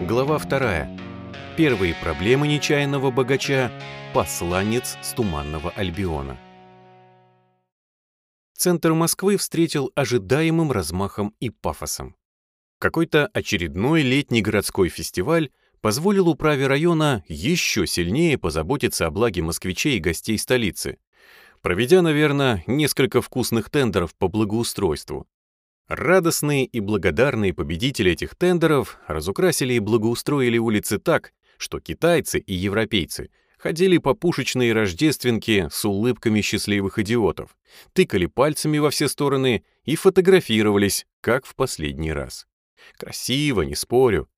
Глава 2. Первые проблемы нечаянного богача. Посланец с Туманного Альбиона. Центр Москвы встретил ожидаемым размахом и пафосом. Какой-то очередной летний городской фестиваль позволил управе района еще сильнее позаботиться о благе москвичей и гостей столицы, проведя, наверное, несколько вкусных тендеров по благоустройству. Радостные и благодарные победители этих тендеров разукрасили и благоустроили улицы так, что китайцы и европейцы ходили по пушечной рождественке с улыбками счастливых идиотов, тыкали пальцами во все стороны и фотографировались, как в последний раз. Красиво, не спорю.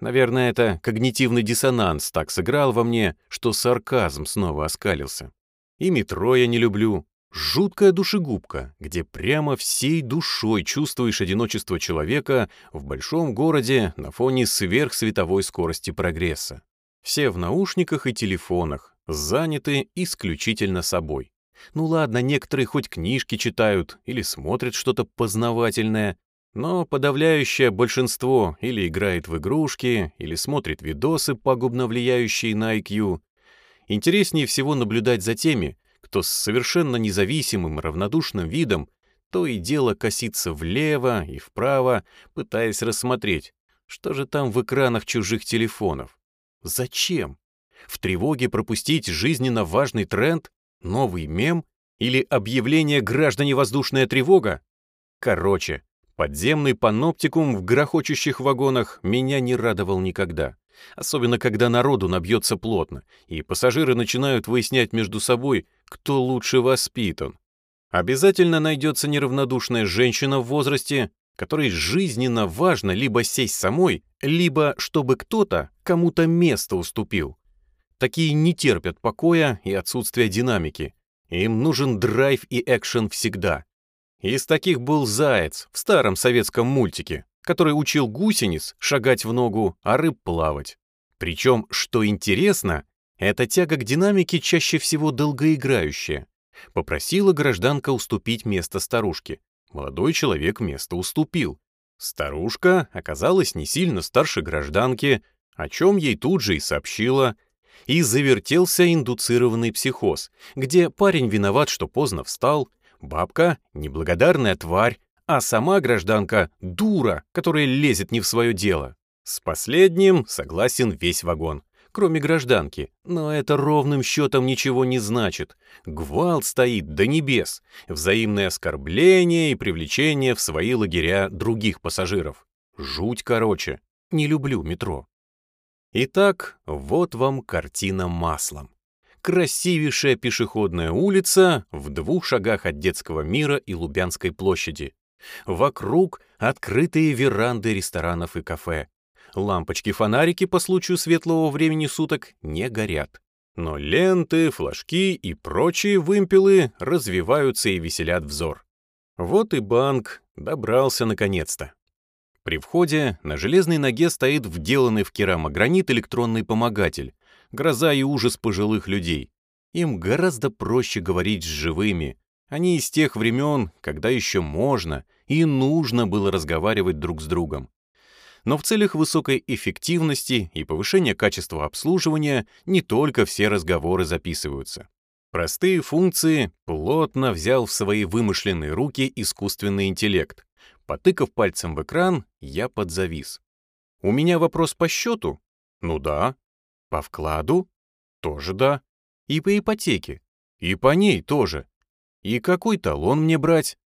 Наверное, это когнитивный диссонанс так сыграл во мне, что сарказм снова оскалился. И метро я не люблю, Жуткая душегубка, где прямо всей душой чувствуешь одиночество человека в большом городе на фоне сверхсветовой скорости прогресса. Все в наушниках и телефонах, заняты исключительно собой. Ну ладно, некоторые хоть книжки читают или смотрят что-то познавательное, но подавляющее большинство или играет в игрушки, или смотрит видосы, пагубно влияющие на IQ. Интереснее всего наблюдать за теми, кто с совершенно независимым равнодушным видом то и дело косится влево и вправо, пытаясь рассмотреть, что же там в экранах чужих телефонов. Зачем? В тревоге пропустить жизненно важный тренд, новый мем или объявление «Граждане воздушная тревога»? Короче, подземный паноптикум в грохочущих вагонах меня не радовал никогда. Особенно, когда народу набьется плотно, и пассажиры начинают выяснять между собой, кто лучше воспитан. Обязательно найдется неравнодушная женщина в возрасте, которой жизненно важно либо сесть самой, либо чтобы кто-то кому-то место уступил. Такие не терпят покоя и отсутствия динамики. Им нужен драйв и экшен всегда. Из таких был Заяц в старом советском мультике, который учил гусениц шагать в ногу, а рыб плавать. Причем, что интересно, эта тяга к динамике чаще всего долгоиграющая. Попросила гражданка уступить место старушке. Молодой человек место уступил. Старушка оказалась не сильно старше гражданки, о чем ей тут же и сообщила. И завертелся индуцированный психоз, где парень виноват, что поздно встал, бабка — неблагодарная тварь, а сама гражданка — дура, которая лезет не в свое дело. С последним согласен весь вагон, кроме гражданки, но это ровным счетом ничего не значит. Гвалт стоит до небес, взаимное оскорбление и привлечение в свои лагеря других пассажиров. Жуть короче, не люблю метро. Итак, вот вам картина маслом. Красивейшая пешеходная улица в двух шагах от детского мира и Лубянской площади. Вокруг открытые веранды ресторанов и кафе. Лампочки-фонарики по случаю светлого времени суток не горят. Но ленты, флажки и прочие вымпелы развиваются и веселят взор. Вот и банк добрался наконец-то. При входе на железной ноге стоит вделанный в керамогранит электронный помогатель, гроза и ужас пожилых людей. Им гораздо проще говорить с живыми, они из тех времен, когда еще можно и нужно было разговаривать друг с другом. Но в целях высокой эффективности и повышения качества обслуживания не только все разговоры записываются. Простые функции плотно взял в свои вымышленные руки искусственный интеллект. Потыкав пальцем в экран, я подзавис. У меня вопрос по счету? Ну да. По вкладу? Тоже да. И по ипотеке? И по ней тоже. И какой талон мне брать?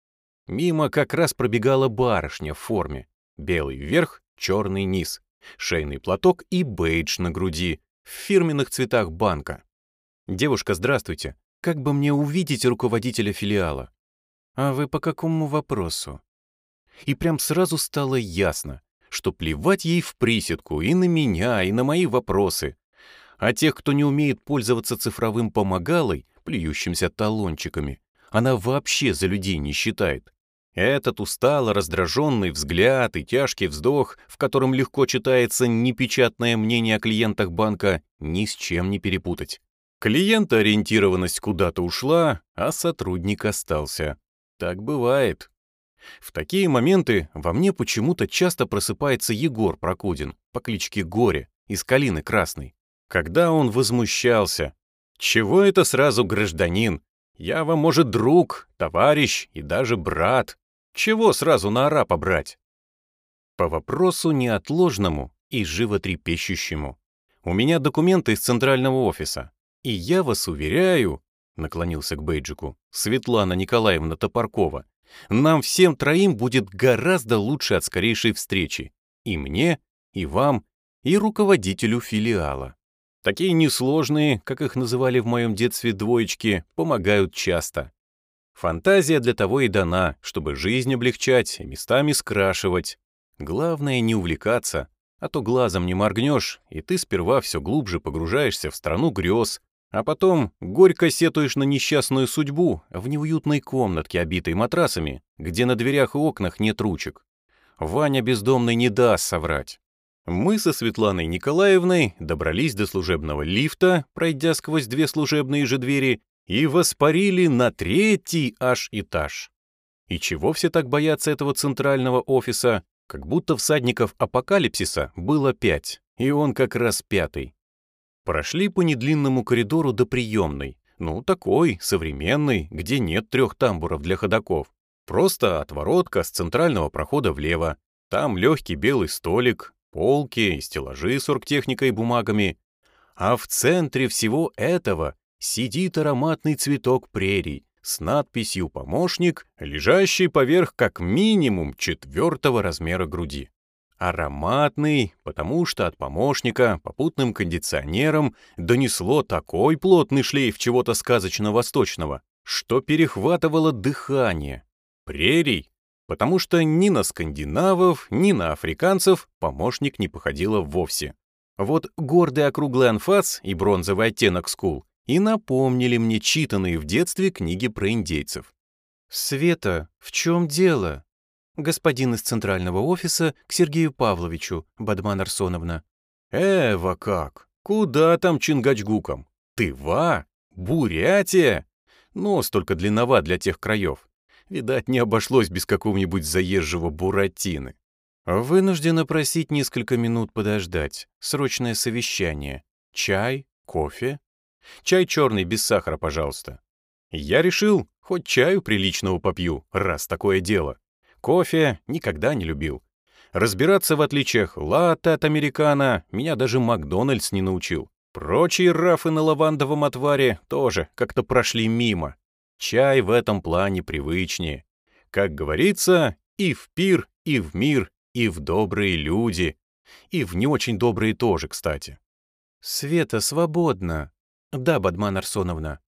Мимо как раз пробегала барышня в форме. Белый верх, черный низ, шейный платок и бейдж на груди, в фирменных цветах банка. «Девушка, здравствуйте. Как бы мне увидеть руководителя филиала?» «А вы по какому вопросу?» И прям сразу стало ясно, что плевать ей в приседку и на меня, и на мои вопросы. А тех, кто не умеет пользоваться цифровым помогалой, плюющимся талончиками, она вообще за людей не считает. Этот устало раздраженный взгляд и тяжкий вздох, в котором легко читается непечатное мнение о клиентах банка, ни с чем не перепутать. Клиентоориентированность куда-то ушла, а сотрудник остался. Так бывает. В такие моменты во мне почему-то часто просыпается Егор Прокудин по кличке Горе из Калины Красной. Когда он возмущался. «Чего это сразу гражданин? Я вам, может, друг, товарищ и даже брат. Чего сразу на арапа брать?» По вопросу неотложному и животрепещущему. У меня документы из центрального офиса. И я вас уверяю, наклонился к Бейджику, Светлана Николаевна Топоркова, нам всем троим будет гораздо лучше от скорейшей встречи. И мне, и вам, и руководителю филиала. Такие несложные, как их называли в моем детстве двоечки, помогают часто. Фантазия для того и дана, чтобы жизнь облегчать и местами скрашивать. Главное не увлекаться, а то глазом не моргнешь, и ты сперва все глубже погружаешься в страну грез, а потом горько сетуешь на несчастную судьбу в неуютной комнатке, обитой матрасами, где на дверях и окнах нет ручек. Ваня бездомный не даст соврать. Мы со Светланой Николаевной добрались до служебного лифта, пройдя сквозь две служебные же двери, и воспарили на третий аж этаж. И чего все так боятся этого центрального офиса? Как будто всадников апокалипсиса было пять, и он как раз пятый. Прошли по недлинному коридору до приемной. Ну, такой, современный, где нет трех тамбуров для ходаков. Просто отворотка с центрального прохода влево. Там легкий белый столик, полки стеллажи с оргтехникой и бумагами. А в центре всего этого сидит ароматный цветок прерий с надписью «Помощник», лежащий поверх как минимум четвертого размера груди. Ароматный, потому что от помощника попутным кондиционером донесло такой плотный шлейф чего-то сказочно-восточного, что перехватывало дыхание. Прерий, потому что ни на скандинавов, ни на африканцев помощник не походила вовсе. Вот гордый округлый анфас и бронзовый оттенок скул и напомнили мне читанные в детстве книги про индейцев. «Света, в чем дело?» господин из центрального офиса к Сергею Павловичу, Бадман Арсоновна. «Эва как? Куда там Чингачгуком? Тыва? Бурятия? Нос только длинноват для тех краев. Видать, не обошлось без какого-нибудь заезжего буратины. Вынуждена просить несколько минут подождать. Срочное совещание. Чай? Кофе? Чай черный, без сахара, пожалуйста. Я решил, хоть чаю приличного попью, раз такое дело. Кофе никогда не любил. Разбираться в отличиях латте от американо меня даже Макдональдс не научил. Прочие рафы на лавандовом отваре тоже как-то прошли мимо. Чай в этом плане привычнее. Как говорится, и в пир, и в мир, и в добрые люди. И в не очень добрые тоже, кстати. Света свободна. Да, Бадман Арсоновна.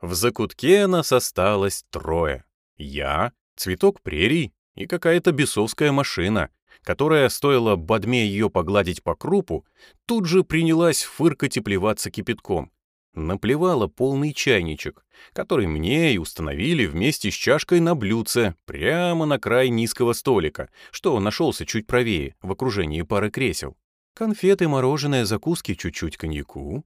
В закутке нас осталось трое. Я, цветок прерий и какая-то бесовская машина, которая, стоило Бадме ее погладить по крупу, тут же принялась фыркать и плеваться кипятком. Наплевала полный чайничек, который мне и установили вместе с чашкой на блюдце прямо на край низкого столика, что нашелся чуть правее, в окружении пары кресел. Конфеты, мороженое, закуски, чуть-чуть коньяку.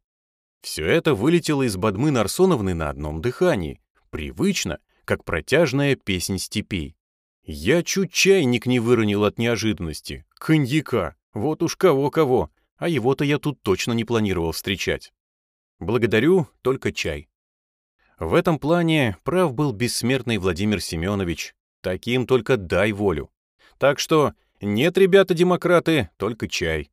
Все это вылетело из Бадмы Нарсоновны на одном дыхании, привычно, как протяжная песнь степей. Я чуть чайник не выронил от неожиданности. Коньяка. Вот уж кого-кого. А его-то я тут точно не планировал встречать. Благодарю, только чай. В этом плане прав был бессмертный Владимир Семенович. Таким только дай волю. Так что нет, ребята-демократы, только чай.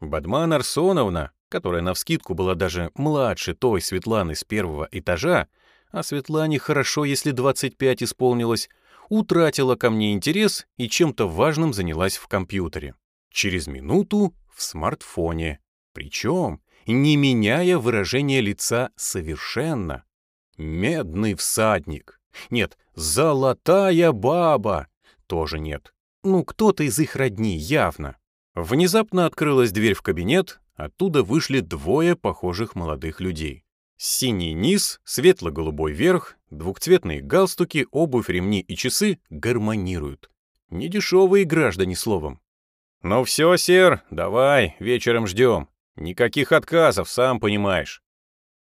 Бадман Арсоновна, которая навскидку была даже младше той Светланы с первого этажа, а Светлане хорошо, если 25 исполнилось, утратила ко мне интерес и чем-то важным занялась в компьютере. Через минуту в смартфоне. Причем не меняя выражение лица совершенно. Медный всадник. Нет, золотая баба. Тоже нет. Ну, кто-то из их родни, явно. Внезапно открылась дверь в кабинет, оттуда вышли двое похожих молодых людей. Синий низ, светло-голубой верх, двухцветные галстуки, обувь, ремни и часы гармонируют. Недешевые граждане, словом. «Ну все, сер, давай, вечером ждем. Никаких отказов, сам понимаешь».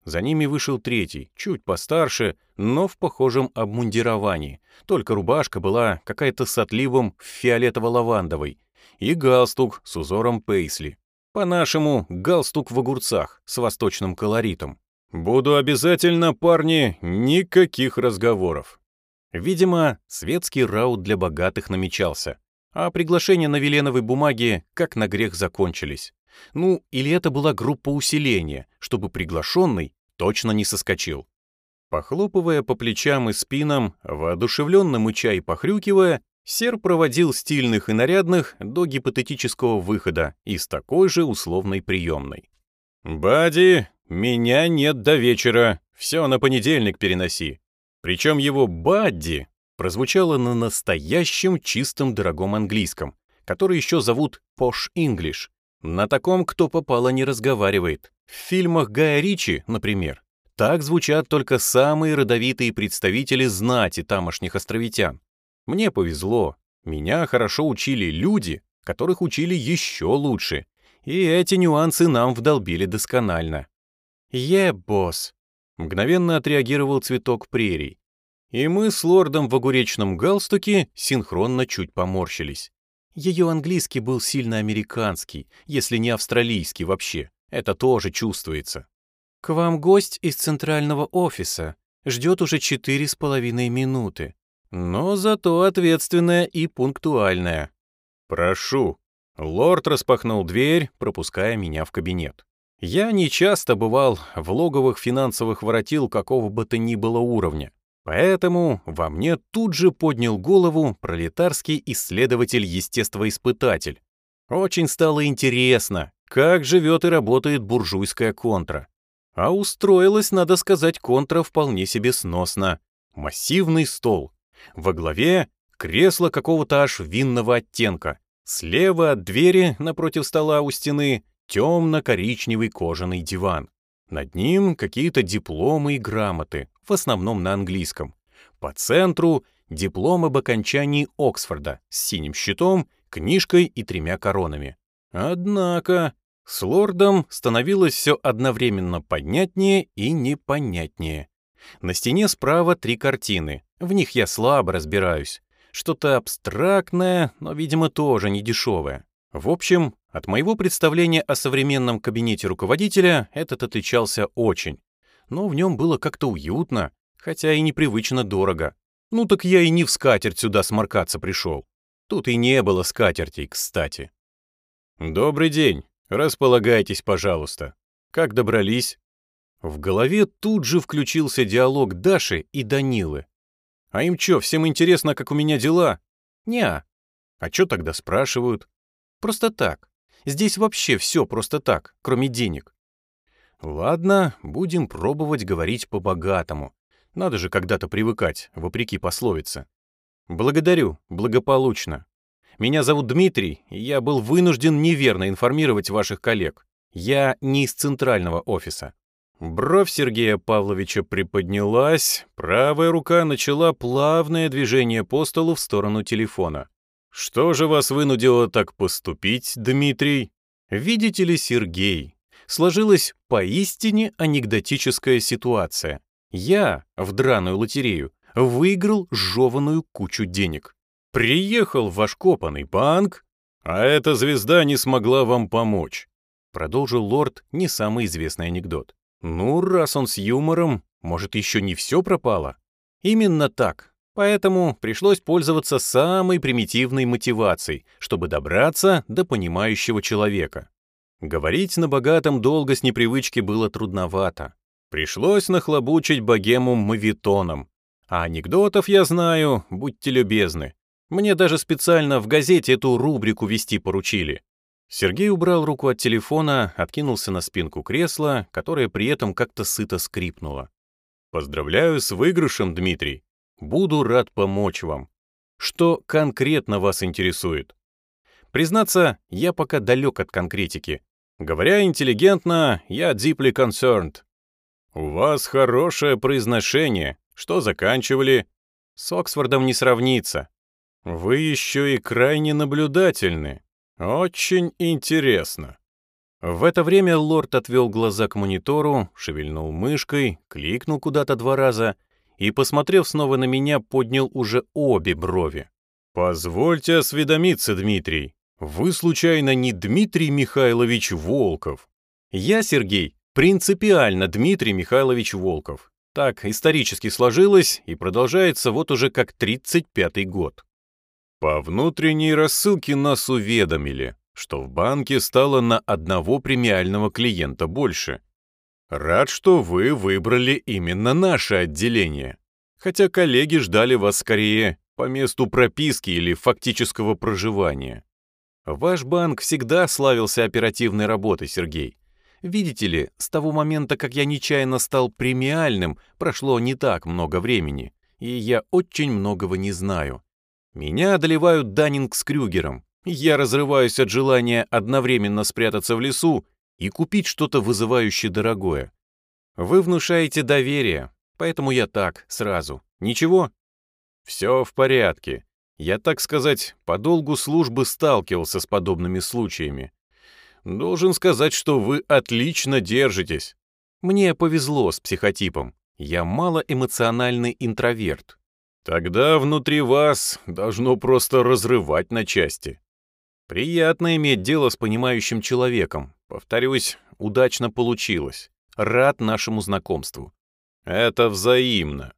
За ними вышел третий, чуть постарше, но в похожем обмундировании. Только рубашка была какая-то с отливом фиолетово-лавандовой. И галстук с узором пейсли. По-нашему, галстук в огурцах с восточным колоритом. «Буду обязательно, парни, никаких разговоров». Видимо, светский раут для богатых намечался, а приглашения на Веленовой бумаге как на грех закончились. Ну, или это была группа усиления, чтобы приглашенный точно не соскочил. Похлопывая по плечам и спинам, воодушевленно мыча и похрюкивая, Сер проводил стильных и нарядных до гипотетического выхода из такой же условной приемной. «Бади, меня нет до вечера, все на понедельник переноси». Причем его «бадди» прозвучало на настоящем чистом дорогом английском, который еще зовут «пош English, на таком, кто попало, не разговаривает. В фильмах Гая Ричи, например, так звучат только самые родовитые представители знати тамошних островитян. Мне повезло. Меня хорошо учили люди, которых учили еще лучше. И эти нюансы нам вдолбили досконально. «Е, босс!» — мгновенно отреагировал цветок прерий. И мы с лордом в огуречном галстуке синхронно чуть поморщились. Ее английский был сильно американский, если не австралийский вообще. Это тоже чувствуется. «К вам гость из центрального офиса. Ждет уже четыре с половиной минуты. Но зато ответственная и пунктуальная. Прошу». Лорд распахнул дверь, пропуская меня в кабинет. Я не часто бывал в логовых финансовых воротил какого бы то ни было уровня. Поэтому во мне тут же поднял голову пролетарский исследователь-естествоиспытатель. Очень стало интересно, как живет и работает буржуйская контра. А устроилась, надо сказать, контра вполне себе сносно. Массивный стол. Во главе кресло какого-то аж винного оттенка. Слева от двери, напротив стола у стены, темно-коричневый кожаный диван. Над ним какие-то дипломы и грамоты, в основном на английском. По центру диплом об окончании Оксфорда с синим щитом, книжкой и тремя коронами. Однако с лордом становилось все одновременно понятнее и непонятнее. На стене справа три картины, в них я слабо разбираюсь. Что-то абстрактное, но, видимо, тоже не дешевое. В общем, от моего представления о современном кабинете руководителя этот отличался очень. Но в нем было как-то уютно, хотя и непривычно дорого. Ну так я и не в скатерть сюда сморкаться пришел. Тут и не было скатертей, кстати. «Добрый день. Располагайтесь, пожалуйста. Как добрались?» В голове тут же включился диалог Даши и Данилы. «А им чё, всем интересно, как у меня дела?» «Не-а». «А чё тогда спрашивают?» «Просто так. Здесь вообще все просто так, кроме денег. Ладно, будем пробовать говорить по-богатому. Надо же когда-то привыкать, вопреки пословице. Благодарю, благополучно. Меня зовут Дмитрий, и я был вынужден неверно информировать ваших коллег. Я не из центрального офиса. Бровь Сергея Павловича приподнялась, правая рука начала плавное движение по столу в сторону телефона. Что же вас вынудило так поступить, Дмитрий? Видите ли, Сергей, сложилась поистине анекдотическая ситуация. Я в драную лотерею выиграл жеванную кучу денег. Приехал в ваш копанный банк, а эта звезда не смогла вам помочь. Продолжил лорд не самый известный анекдот. Ну, раз он с юмором, может, еще не все пропало? Именно так, Поэтому пришлось пользоваться самой примитивной мотивацией, чтобы добраться до понимающего человека. Говорить на богатом долго с непривычки было трудновато. Пришлось нахлобучить богему мавитоном. А анекдотов я знаю, будьте любезны. Мне даже специально в газете эту рубрику вести поручили. Сергей убрал руку от телефона, откинулся на спинку кресла, которое при этом как-то сыто скрипнуло. «Поздравляю с выигрышем, Дмитрий. Буду рад помочь вам. Что конкретно вас интересует? Признаться, я пока далек от конкретики. Говоря интеллигентно, я deeply concerned. У вас хорошее произношение. Что заканчивали? С Оксфордом не сравнится. Вы еще и крайне наблюдательны. Очень интересно. В это время лорд отвел глаза к монитору, шевельнул мышкой, кликнул куда-то два раза и, посмотрев снова на меня, поднял уже обе брови. «Позвольте осведомиться, Дмитрий, вы, случайно, не Дмитрий Михайлович Волков?» «Я, Сергей, принципиально Дмитрий Михайлович Волков. Так исторически сложилось и продолжается вот уже как 35-й год. По внутренней рассылке нас уведомили, что в банке стало на одного премиального клиента больше. Рад, что вы выбрали именно наше отделение. Хотя коллеги ждали вас скорее по месту прописки или фактического проживания. Ваш банк всегда славился оперативной работой, Сергей. Видите ли, с того момента, как я нечаянно стал премиальным, прошло не так много времени, и я очень многого не знаю. Меня одолевают Даннинг с Крюгером, я разрываюсь от желания одновременно спрятаться в лесу и купить что-то вызывающее дорогое. Вы внушаете доверие, поэтому я так, сразу. Ничего? Все в порядке. Я, так сказать, по долгу службы сталкивался с подобными случаями. Должен сказать, что вы отлично держитесь. Мне повезло с психотипом. Я малоэмоциональный интроверт. Тогда внутри вас должно просто разрывать на части. Приятно иметь дело с понимающим человеком. Повторюсь, удачно получилось. Рад нашему знакомству. Это взаимно.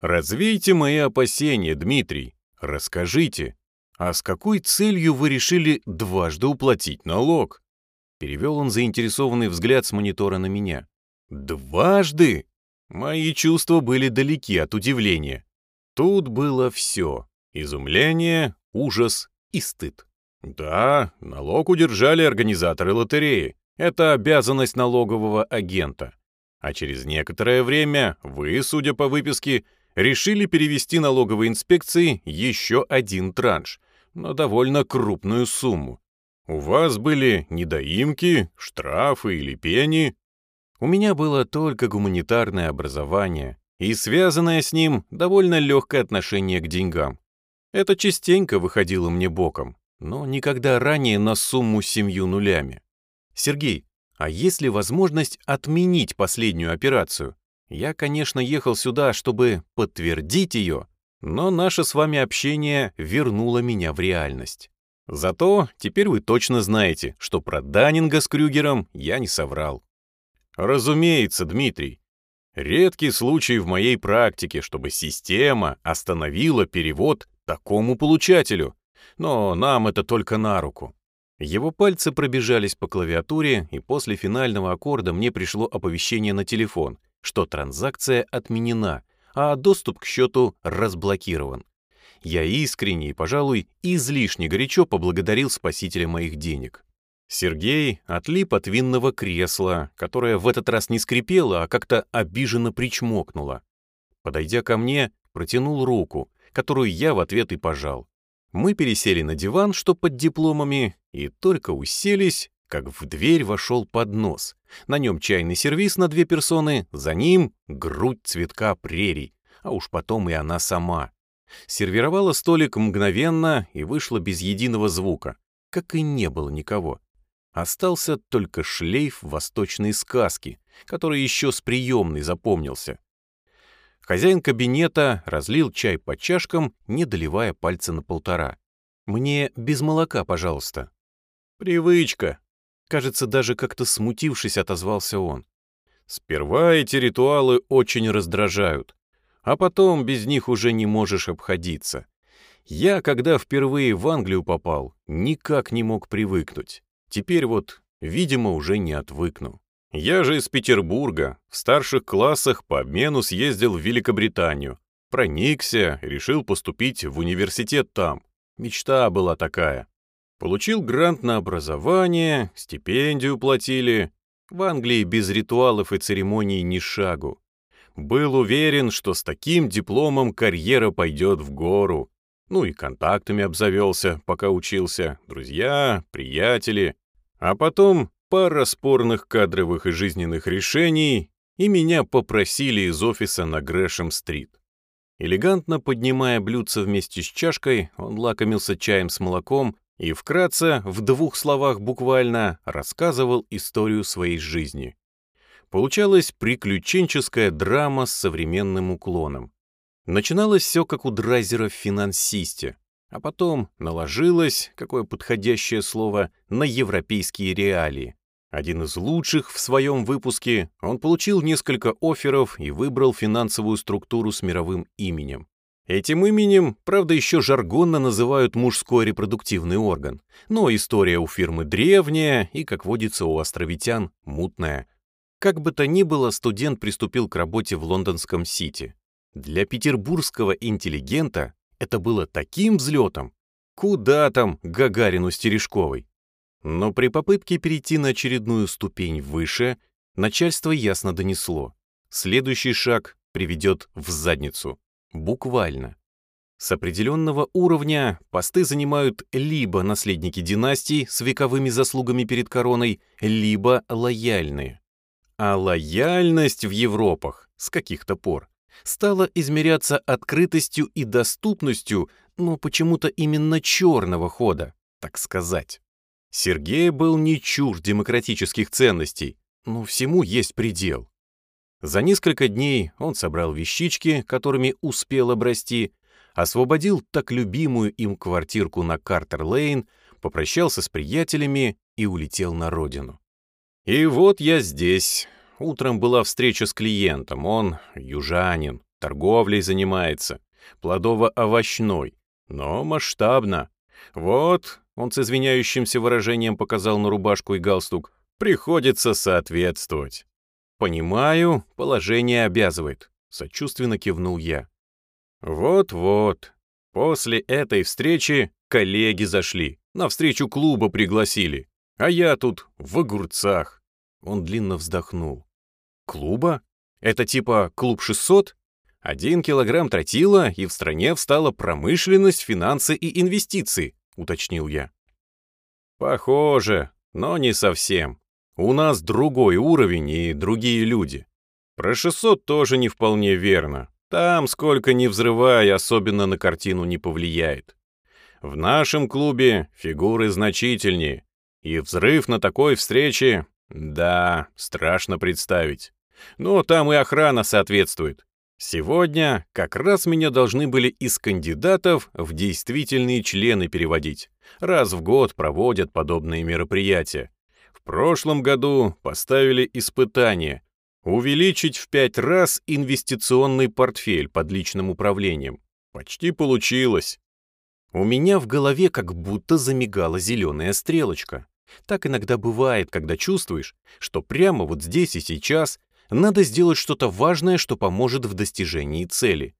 Развейте мои опасения, Дмитрий. Расскажите, а с какой целью вы решили дважды уплатить налог? Перевел он заинтересованный взгляд с монитора на меня. Дважды? Мои чувства были далеки от удивления. Тут было все. Изумление, ужас и стыд. Да, налог удержали организаторы лотереи. Это обязанность налогового агента. А через некоторое время вы, судя по выписке, решили перевести налоговой инспекции еще один транш, но довольно крупную сумму. У вас были недоимки, штрафы или пени. У меня было только гуманитарное образование и связанное с ним довольно легкое отношение к деньгам. Это частенько выходило мне боком но никогда ранее на сумму семью нулями. Сергей, а есть ли возможность отменить последнюю операцию? Я, конечно, ехал сюда, чтобы подтвердить ее, но наше с вами общение вернуло меня в реальность. Зато теперь вы точно знаете, что про Даннинга с Крюгером я не соврал. Разумеется, Дмитрий. Редкий случай в моей практике, чтобы система остановила перевод такому получателю, но нам это только на руку. Его пальцы пробежались по клавиатуре, и после финального аккорда мне пришло оповещение на телефон, что транзакция отменена, а доступ к счету разблокирован. Я искренне и, пожалуй, излишне горячо поблагодарил спасителя моих денег. Сергей отлип от винного кресла, которое в этот раз не скрипело, а как-то обиженно причмокнуло. Подойдя ко мне, протянул руку, которую я в ответ и пожал. Мы пересели на диван, что под дипломами, и только уселись, как в дверь вошел поднос. На нем чайный сервиз на две персоны, за ним грудь цветка прерий, а уж потом и она сама. Сервировала столик мгновенно и вышла без единого звука, как и не было никого. Остался только шлейф восточной сказки, который еще с приемной запомнился. Хозяин кабинета разлил чай по чашкам, не доливая пальца на полтора. «Мне без молока, пожалуйста». «Привычка», — кажется, даже как-то смутившись, отозвался он. «Сперва эти ритуалы очень раздражают, а потом без них уже не можешь обходиться. Я, когда впервые в Англию попал, никак не мог привыкнуть. Теперь вот, видимо, уже не отвыкну». Я же из Петербурга, в старших классах по обмену съездил в Великобританию. Проникся, решил поступить в университет там. Мечта была такая. Получил грант на образование, стипендию платили. В Англии без ритуалов и церемоний ни шагу. Был уверен, что с таким дипломом карьера пойдет в гору. Ну и контактами обзавелся, пока учился. Друзья, приятели. А потом пара спорных кадровых и жизненных решений, и меня попросили из офиса на Грэшем-стрит. Элегантно поднимая блюдце вместе с чашкой, он лакомился чаем с молоком, и вкратце, в двух словах буквально, рассказывал историю своей жизни. Получалась приключенческая драма с современным уклоном. Начиналось все как у Драйзера в «Финансисте», а потом наложилось, какое подходящее слово, на европейские реалии. Один из лучших в своем выпуске, он получил несколько офферов и выбрал финансовую структуру с мировым именем. Этим именем, правда, еще жаргонно называют мужской репродуктивный орган, но история у фирмы древняя и, как водится у островитян, мутная. Как бы то ни было, студент приступил к работе в лондонском Сити. Для петербургского интеллигента это было таким взлетом. Куда там Гагарину с Терешковой? Но при попытке перейти на очередную ступень выше, начальство ясно донесло. Следующий шаг приведет в задницу. Буквально. С определенного уровня посты занимают либо наследники династий с вековыми заслугами перед короной, либо лояльные. А лояльность в Европах с каких-то пор стала измеряться открытостью и доступностью, но почему-то именно черного хода, так сказать. Сергей был не чур демократических ценностей, но всему есть предел. За несколько дней он собрал вещички, которыми успел обрасти, освободил так любимую им квартирку на Картер-Лейн, попрощался с приятелями и улетел на родину. И вот я здесь, Утром была встреча с клиентом. Он южанин, торговлей занимается, плодово-овощной, но масштабно. Вот, он с извиняющимся выражением показал на рубашку и галстук, приходится соответствовать. «Понимаю, положение обязывает», — сочувственно кивнул я. «Вот-вот, после этой встречи коллеги зашли, на встречу клуба пригласили, а я тут в огурцах». Он длинно вздохнул. Клуба? Это типа клуб 600? Один килограмм тротила, и в стране встала промышленность, финансы и инвестиции, уточнил я. Похоже, но не совсем. У нас другой уровень и другие люди. Про 600 тоже не вполне верно. Там, сколько ни взрывай, особенно на картину не повлияет. В нашем клубе фигуры значительнее, и взрыв на такой встрече, да, страшно представить. Но там и охрана соответствует. Сегодня как раз меня должны были из кандидатов в действительные члены переводить. Раз в год проводят подобные мероприятия. Прошлом году поставили испытание увеличить в пять раз инвестиционный портфель под личным управлением. Почти получилось. У меня в голове как будто замигала зеленая стрелочка. Так иногда бывает, когда чувствуешь, что прямо вот здесь и сейчас надо сделать что-то важное, что поможет в достижении цели.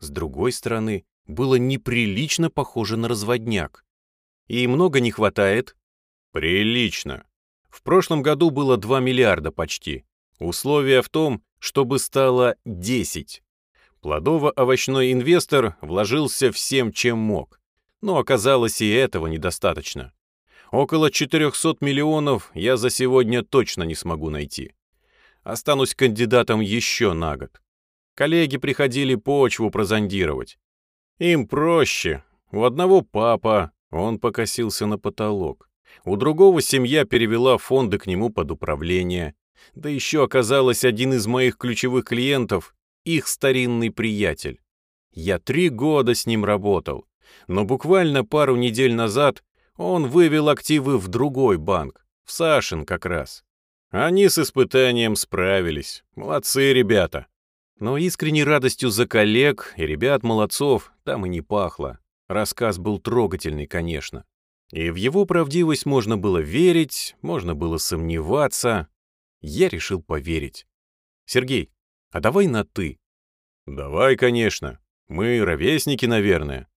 С другой стороны, было неприлично похоже на разводняк. И много не хватает? Прилично. В прошлом году было 2 миллиарда почти. Условие в том, чтобы стало 10. Плодово-овощной инвестор вложился всем, чем мог. Но оказалось и этого недостаточно. Около 400 миллионов я за сегодня точно не смогу найти останусь кандидатом еще на год. Коллеги приходили почву прозондировать. Им проще. У одного папа, он покосился на потолок. У другого семья перевела фонды к нему под управление. Да еще оказалось один из моих ключевых клиентов, их старинный приятель. Я три года с ним работал, но буквально пару недель назад он вывел активы в другой банк, в Сашин как раз. Они с испытанием справились. Молодцы ребята. Но искренней радостью за коллег и ребят-молодцов там и не пахло. Рассказ был трогательный, конечно. И в его правдивость можно было верить, можно было сомневаться. Я решил поверить. «Сергей, а давай на «ты». «Давай, конечно. Мы ровесники, наверное».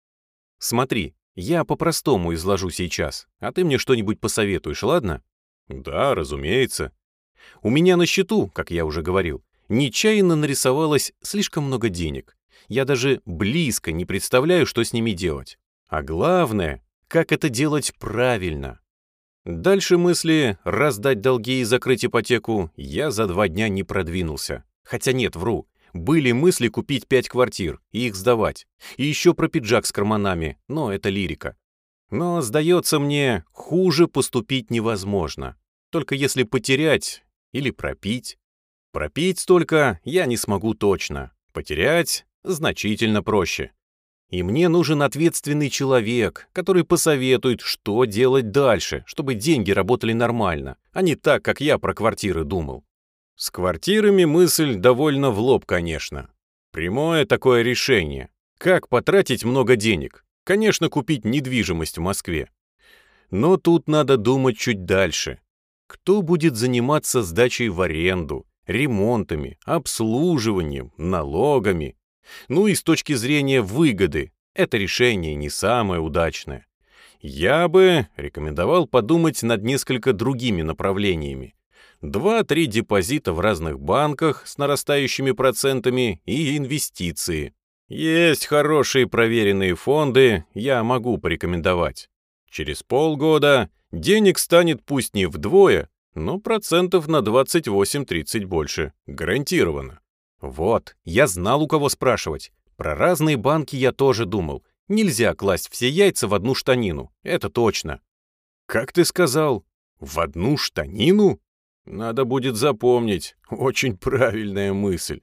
«Смотри, я по-простому изложу сейчас, а ты мне что-нибудь посоветуешь, ладно?» «Да, разумеется. У меня на счету, как я уже говорил, нечаянно нарисовалось слишком много денег. Я даже близко не представляю, что с ними делать. А главное, как это делать правильно. Дальше мысли раздать долги и закрыть ипотеку я за два дня не продвинулся. Хотя нет, вру. Были мысли купить пять квартир и их сдавать. И еще про пиджак с карманами, но это лирика. Но, сдается мне, хуже поступить невозможно. Только если потерять или пропить. Пропить столько я не смогу точно. Потерять значительно проще. И мне нужен ответственный человек, который посоветует, что делать дальше, чтобы деньги работали нормально, а не так, как я про квартиры думал. С квартирами мысль довольно в лоб, конечно. Прямое такое решение. Как потратить много денег? Конечно, купить недвижимость в Москве. Но тут надо думать чуть дальше. Кто будет заниматься сдачей в аренду, ремонтами, обслуживанием, налогами? Ну и с точки зрения выгоды, это решение не самое удачное. Я бы рекомендовал подумать над несколько другими направлениями. Два-три депозита в разных банках с нарастающими процентами и инвестиции. Есть хорошие проверенные фонды, я могу порекомендовать. Через полгода денег станет пусть не вдвое, но процентов на 28-30 больше. Гарантированно. Вот, я знал, у кого спрашивать. Про разные банки я тоже думал. Нельзя класть все яйца в одну штанину, это точно. Как ты сказал? В одну штанину? Надо будет запомнить. Очень правильная мысль.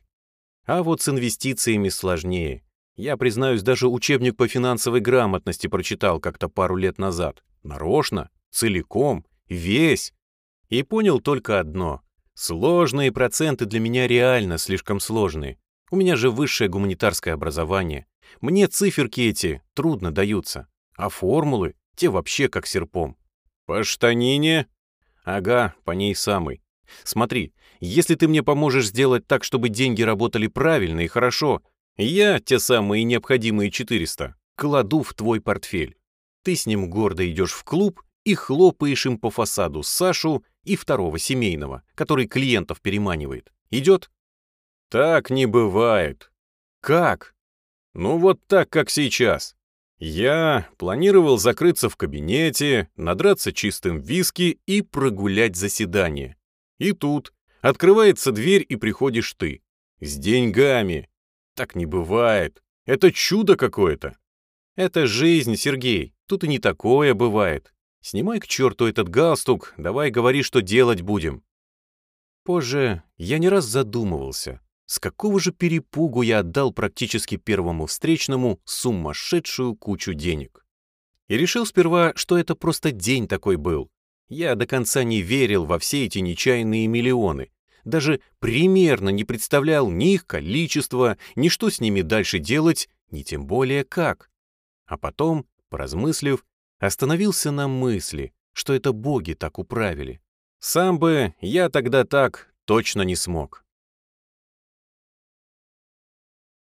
А вот с инвестициями сложнее. Я, признаюсь, даже учебник по финансовой грамотности прочитал как-то пару лет назад. Нарочно, целиком, весь. И понял только одно. Сложные проценты для меня реально слишком сложные. У меня же высшее гуманитарское образование. Мне циферки эти трудно даются. А формулы, те вообще как серпом. По штанине? Ага, по ней самой. Смотри, если ты мне поможешь сделать так, чтобы деньги работали правильно и хорошо, я те самые необходимые 400 кладу в твой портфель. Ты с ним гордо идешь в клуб и хлопаешь им по фасаду Сашу и второго семейного, который клиентов переманивает. Идет? Так не бывает. Как? Ну вот так, как сейчас. Я планировал закрыться в кабинете, надраться чистым виски и прогулять заседание. И тут открывается дверь и приходишь ты. С деньгами. Так не бывает. Это чудо какое-то. Это жизнь, Сергей. Тут и не такое бывает. Снимай к черту этот галстук, давай говори, что делать будем. Позже я не раз задумывался, с какого же перепугу я отдал практически первому встречному сумасшедшую кучу денег. И решил сперва, что это просто день такой был. Я до конца не верил во все эти нечаянные миллионы, даже примерно не представлял ни их количества, ни что с ними дальше делать, ни тем более как. А потом, поразмыслив, Остановился на мысли, что это боги так управили. Сам бы я тогда так точно не смог.